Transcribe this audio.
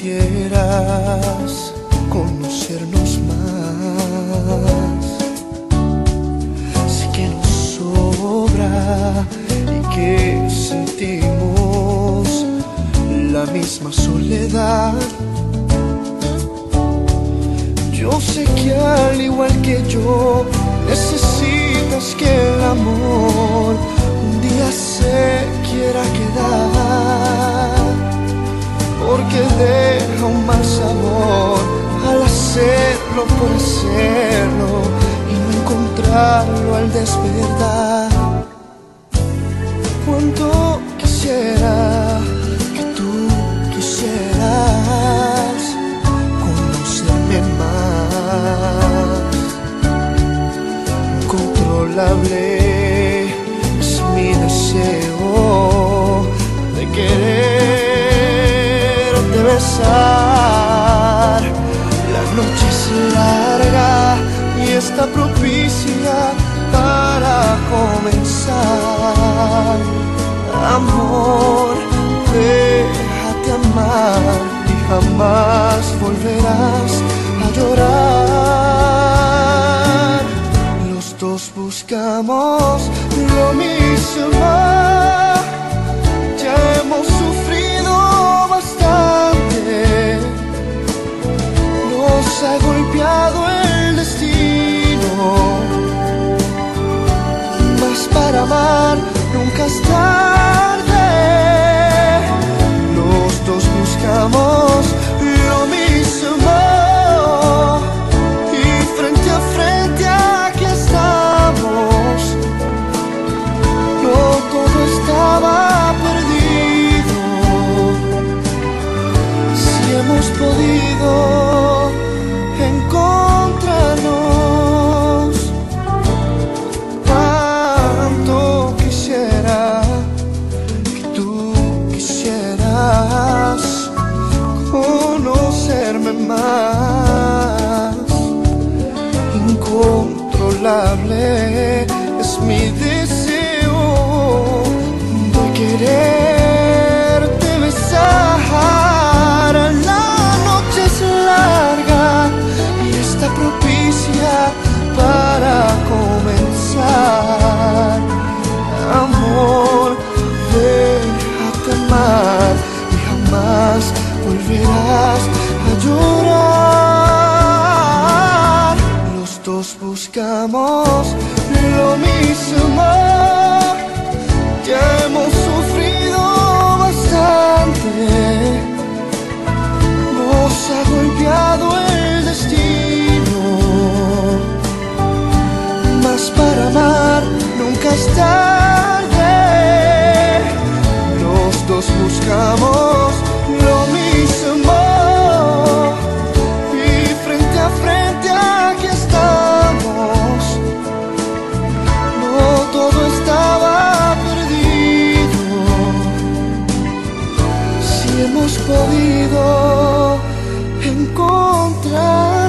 quisieras conocernos más. Sé que nos sobra y que sentimos la misma soledad. Yo sé que al igual que yo necesitas que hacerlo por hacerlo y no encontrarlo al despertar. Cuánto quisiera que tú quisieras conocerme más. Incontrolable es mi deseo de quererte besar. Noche es larga y está propicia para comenzar. Amor, déjate amar y jamás volverás a llorar. Los dos buscamos lo mismo. Ya hemos Es mi deseo de quererte buscamos lo mismo. Ya hemos sufrido bastante. Nos ha golpeado el destino. Mas para amar nunca es tarde. Los dos buscamos. podido encontrar.